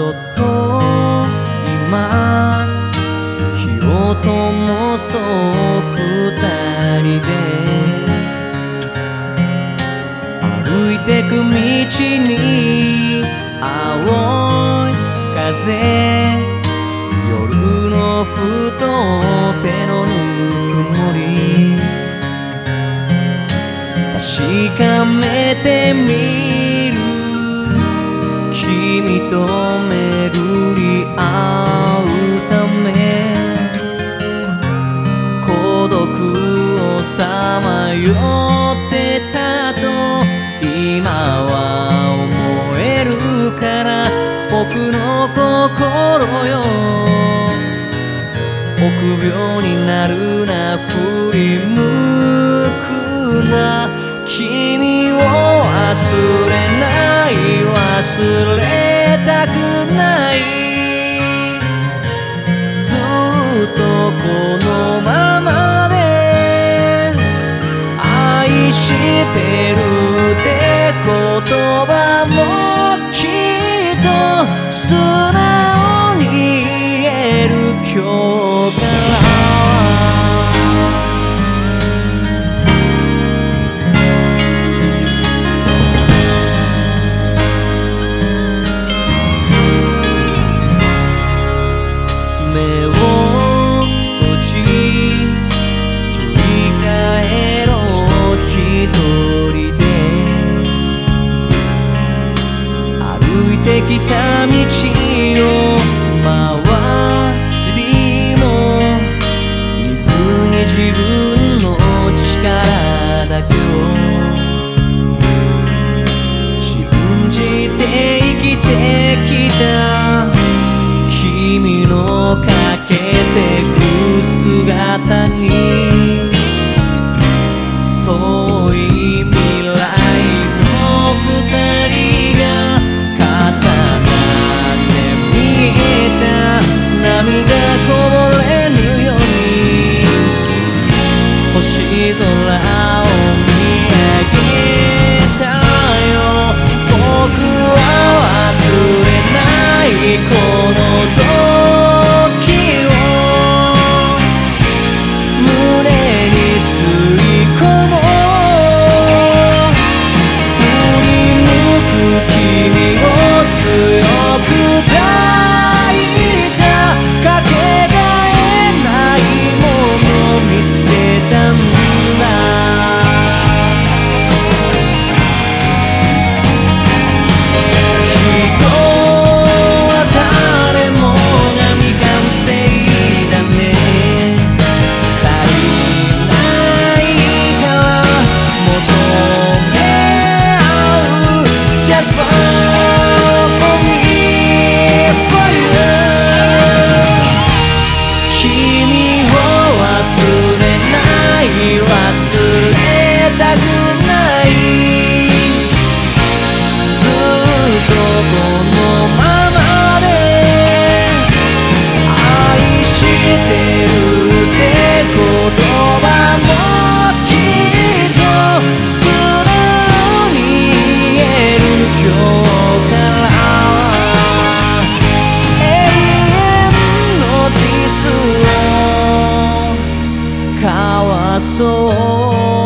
そっと今火を灯そう二人で歩いてく道に青い風夜のふと手のぬくもり。確かめてみる君と巡り合うため孤独をさまよってたと今は思えるから僕の心よ臆病になるな振り向くな君を忘れない忘れ愛してるって言葉もきっと素直に言える今日てきた道を周りも見ずに自分の力だけを信じて生きてきた君の顔かわそう。